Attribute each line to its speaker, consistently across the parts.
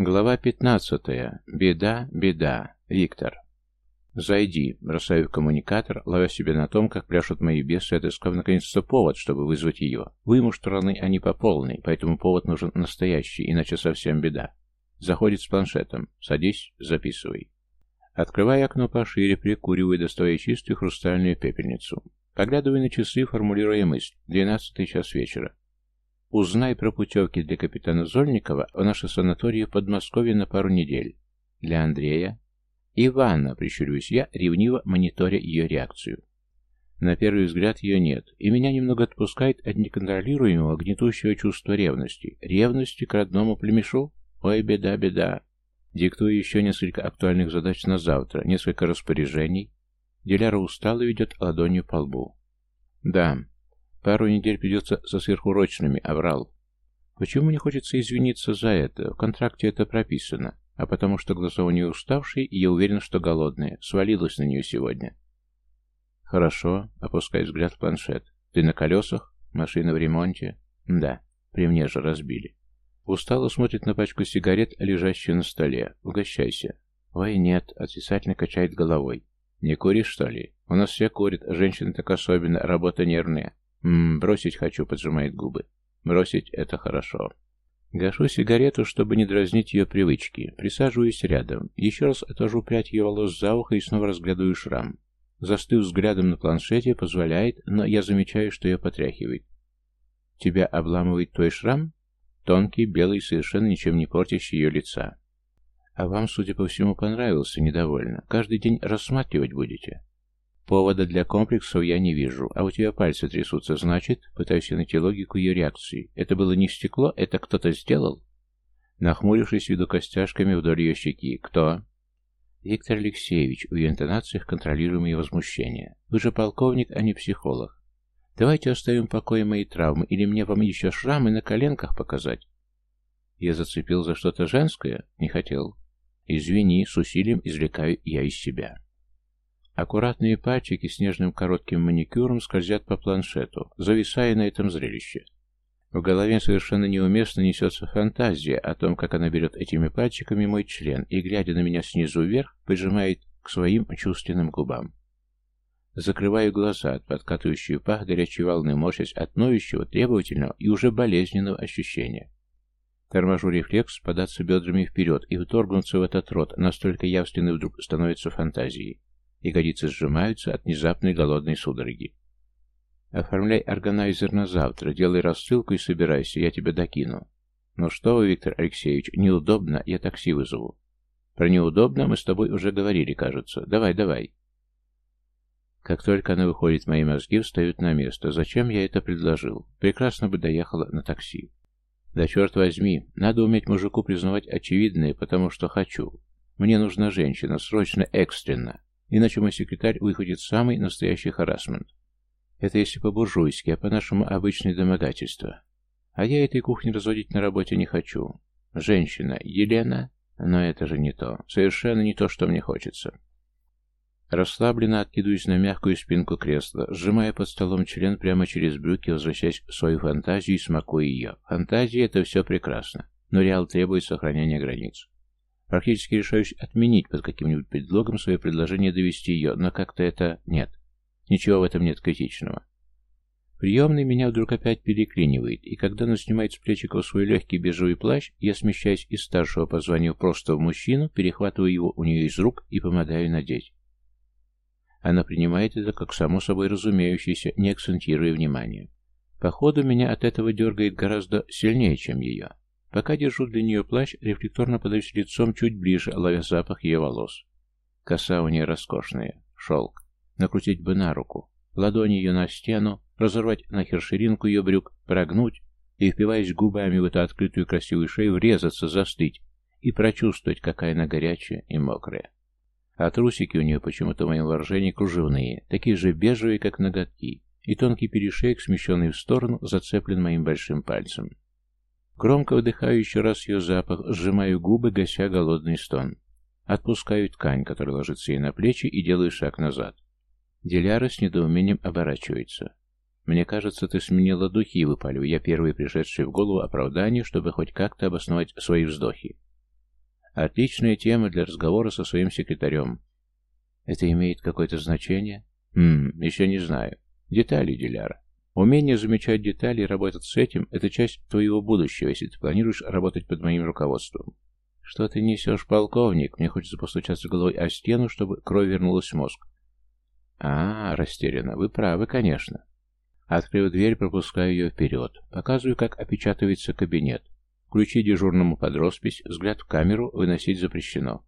Speaker 1: Глава 15. Беда, беда. Виктор. «Зайди», бросаю в коммуникатор, ловя себя на том, как пляшут мои бесы, отыскав наконец-то повод, чтобы вызвать ее. Вы муштураны, а не по полной, поэтому повод нужен настоящий, иначе совсем беда. Заходит с планшетом. Садись, записывай. Открывая окно пошире, прикуриваю, доставая чистую хрустальную пепельницу. Поглядываю на часы, формулируя мысль. Двенадцатый час вечера. Узнай про путевки для капитана Зольникова в наше санатории в Подмосковье на пару недель. Для Андрея «Иванна», — прищурюсь я, ревниво мониторя ее реакцию. На первый взгляд ее нет, и меня немного отпускает от неконтролируемого гнетущего чувства ревности. Ревности к родному племешу? Ой, беда, беда. Диктую еще несколько актуальных задач на завтра, несколько распоряжений. Диляра устало ведет ладонью по лбу. Да, пару недель придется со сверхурочными, оврал. Почему не хочется извиниться за это? В контракте это прописано. А потому что глаза у нее уставшие, и я уверен, что голодные. Свалилась на нее сегодня. Хорошо, опускай взгляд в планшет. Ты на колесах? Машина в ремонте? Да, при мне же разбили. Устало смотрит на пачку сигарет, лежащую на столе. Угощайся. Ой, нет, отрицательно качает головой. Не куришь, что ли? У нас все курят, а женщины так особенно, работа нервная. Ммм, бросить хочу, поджимает губы. Бросить — это хорошо. Гашу сигарету, чтобы не дразнить ее привычки. Присаживаюсь рядом. Еще раз отвожу прядь ее волос за ухо и снова разглядываю шрам. Застыв взглядом на планшете, позволяет, но я замечаю, что ее потряхивает. Тебя обламывает твой шрам? Тонкий, белый, совершенно ничем не портящий ее лица. А вам, судя по всему, понравился, недовольно. Каждый день рассматривать будете? Повода для комплексов я не вижу, а у тебя пальцы трясутся, значит, пытаюсь найти логику ее реакции. Это было не стекло, это кто-то сделал? Нахмурившись, веду костяшками вдоль ее щеки. Кто? Виктор Алексеевич, в ее интонациях контролируемое возмущение. Вы же полковник, а не психолог. Давайте оставим в покое мои травмы, или мне вам еще шрамы на коленках показать? Я зацепил за что-то женское? Не хотел. Извини, с усилием извлекаю я из себя. Аккуратные пальчики с нежным коротким маникюром скользят по планшету, зависая на этом зрелище. В голове совершенно неуместно несется фантазия о том, как она берет этими пальчиками мой член и, глядя на меня снизу вверх, прижимает к своим чувственным губам. Закрываю глаза от подкатывающей пах горячей волны, морщась от ноющего, требовательного и уже болезненного ощущения. Торможу рефлекс податься бедрами вперед и вторгнуться в этот рот, настолько явственный вдруг становится фантазией. Ягодицы сжимаются от внезапной голодной судороги. Оформляй органайзер на завтра, делай рассылку и собирайся, я тебя докину. Ну что вы, Виктор Алексеевич, неудобно, я такси вызову. Про неудобно мы с тобой уже говорили, кажется. Давай, давай. Как только она выходит, мои мозги встают на место. Зачем я это предложил? Прекрасно бы доехала на такси. Да черт возьми, надо уметь мужику признавать очевидное, потому что хочу. Мне нужна женщина, срочно, экстренно. Иначе мой секретарь выходит самый настоящий харасмент. Это если по-буржуйски, а по-нашему обычное домогательство. А я этой кухни разводить на работе не хочу. Женщина, Елена? Но это же не то. Совершенно не то, что мне хочется. Расслабленно откидываюсь на мягкую спинку кресла, сжимая под столом член прямо через брюки, возвращаясь в свою фантазию и смакуя ее. Фантазия — это все прекрасно, но реал требует сохранения границ. Практически решаюсь отменить под каким-нибудь предлогом свое предложение довести ее, но как-то это нет. Ничего в этом нет критичного. Приемный меня вдруг опять переклинивает, и когда она снимает с плечиков свой легкий бежевый плащ, я смещаюсь из старшего по званию просто в мужчину, перехватываю его у нее из рук и помогаю надеть. Она принимает это как само собой разумеющееся, не акцентируя внимания. Походу, меня от этого дергает гораздо сильнее, чем ее. Пока держу для нее плащ, рефлекторно подаюсь лицом чуть ближе, ловя запах ее волос. Коса у нее роскошная, шелк. Накрутить бы на руку, ладони ее на стену, разорвать нахер ширинку ее брюк, прогнуть и, впиваясь губами в эту открытую красивую шею, врезаться, застыть и прочувствовать, какая она горячая и мокрая. А трусики у нее почему-то в моем вооружении кружевные, такие же бежевые, как ноготки, и тонкий перешеек, смещенный в сторону, зацеплен моим большим пальцем. Громко вдыхаю еще раз ее запах, сжимаю губы, гася голодный стон. Отпускаю ткань, которая ложится ей на плечи, и делаю шаг назад. Диляра с недоумением оборачивается. «Мне кажется, ты сменила духи», — выпалю я первый пришедший в голову оправдание, чтобы хоть как-то обосновать свои вздохи. Отличная тема для разговора со своим секретарем. Это имеет какое-то значение? Хм, еще не знаю. Детали, Диляра. Умение замечать детали и работать с этим – это часть твоего будущего, если ты планируешь работать под моим руководством. Что ты несешь, полковник? Мне хочется постучаться головой о стену, чтобы кровь вернулась в мозг. А, растерянно. Вы правы, конечно. Открыв дверь, пропускаю ее вперед. Показываю, как опечатывается кабинет. Ключи дежурному под роспись, взгляд в камеру выносить запрещено.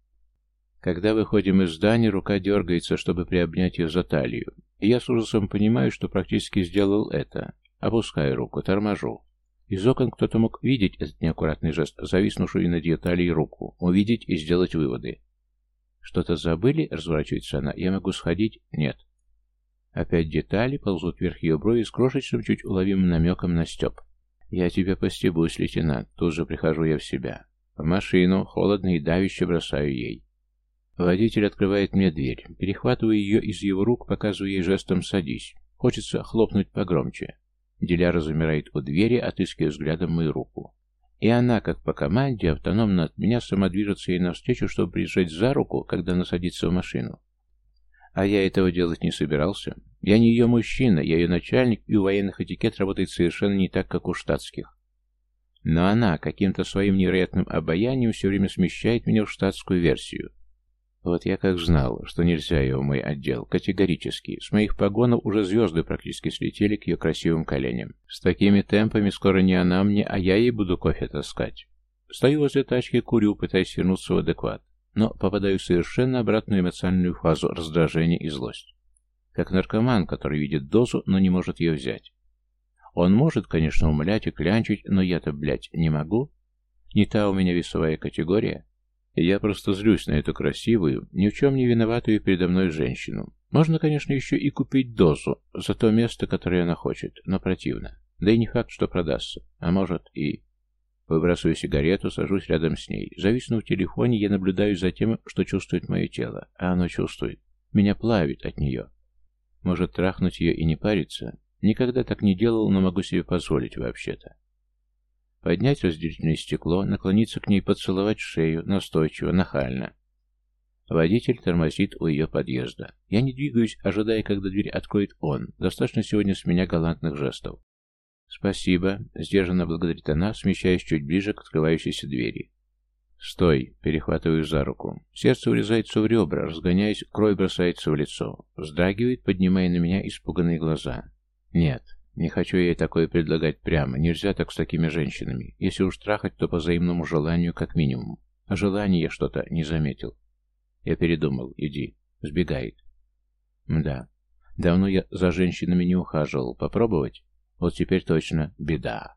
Speaker 1: Когда выходим из здания, рука дергается, чтобы приобнять ее за талию. И я с ужасом понимаю, что практически сделал это. Опускаю руку, торможу. Из окон кто-то мог видеть этот неаккуратный жест, зависнувшую над ее талией руку, увидеть и сделать выводы. «Что-то забыли?» — разворачивается она. «Я могу сходить?» «Нет». Опять детали ползут вверх ее брови с крошечным, чуть уловимым намеком на Степ. «Я тебя постебусь, лейтенант. Тут же прихожу я в себя. В машину, холодно и давяще бросаю ей. Водитель открывает мне дверь. Перехватываю ее из его рук, показываю ей жестом «садись». Хочется хлопнуть погромче. Диляра замирает у двери, отыскивая взглядом мою руку. И она, как по команде, автономно от меня сама движется ей навстречу, чтобы прижать за руку, когда она садится в машину. А я этого делать не собирался. Я не ее мужчина, я ее начальник, и у военных этикет работает совершенно не так, как у штатских. Но она каким-то своим невероятным обаянием все время смещает меня в штатскую версию. Вот я как знал, что нельзя ее в мой отдел, категорически. С моих погонов уже звезды практически слетели к ее красивым коленям. С такими темпами скоро не она мне, а я ей буду кофе таскать. Стою возле тачки, курю, пытаясь вернуться в адекват но попадаю в совершенно обратную эмоциональную фазу раздражения и злость. Как наркоман, который видит дозу, но не может ее взять. Он может, конечно, умолять и клянчить, но я-то, блядь, не могу. Не та у меня весовая категория. Я просто злюсь на эту красивую, ни в чем не виноватую передо мной женщину. Можно, конечно, еще и купить дозу за то место, которое она хочет, но противно. Да и не факт, что продастся. А может и... Выбрасываю сигарету, сажусь рядом с ней. Зависнув в телефоне, я наблюдаю за тем, что чувствует мое тело. А оно чувствует. Меня плавит от нее. Может, трахнуть ее и не париться? Никогда так не делал, но могу себе позволить вообще-то. Поднять разделительное стекло, наклониться к ней, поцеловать шею, настойчиво, нахально. Водитель тормозит у ее подъезда. Я не двигаюсь, ожидая, когда дверь откроет он. Достаточно сегодня с меня галантных жестов. «Спасибо», — сдержанно благодарит она, смещаясь чуть ближе к открывающейся двери. «Стой!» — перехватываю за руку. Сердце урезается в ребра, разгоняясь, кровь бросается в лицо. Вздрагивает, поднимая на меня испуганные глаза. «Нет, не хочу ей такое предлагать прямо. Нельзя так с такими женщинами. Если уж трахать, то по взаимному желанию как минимум. А желание я что-то не заметил. Я передумал. Иди. Сбегает. Мда. Давно я за женщинами не ухаживал. Попробовать?» Вот теперь точно беда.